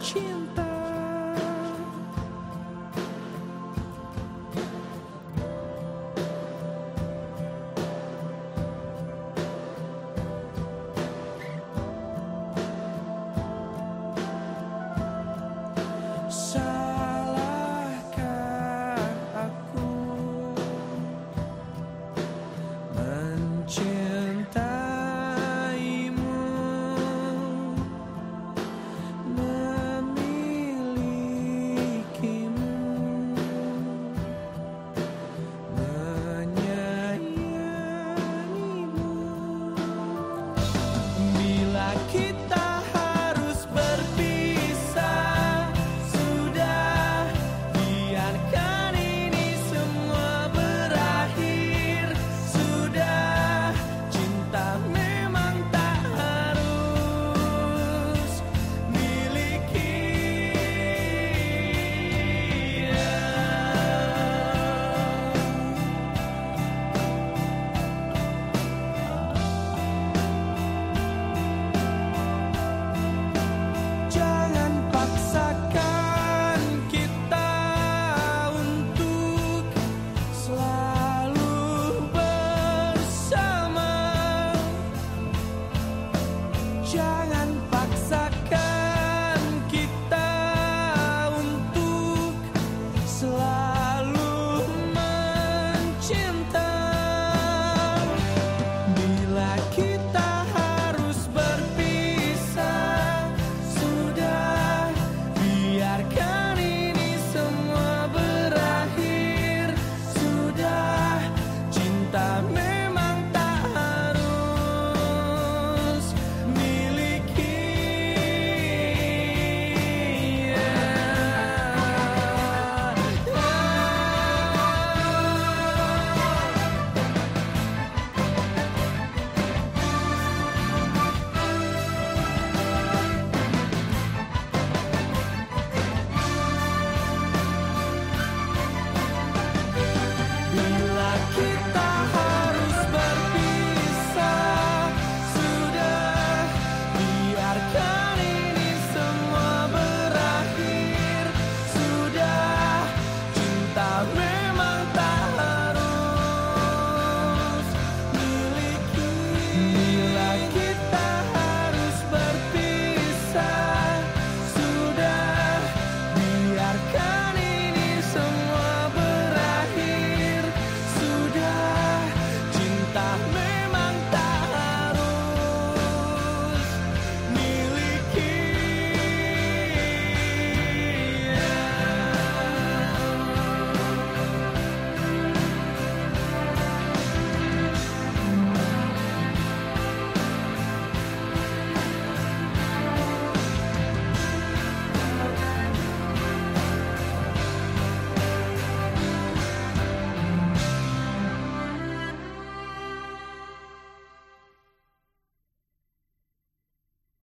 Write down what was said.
Cinta. Shine.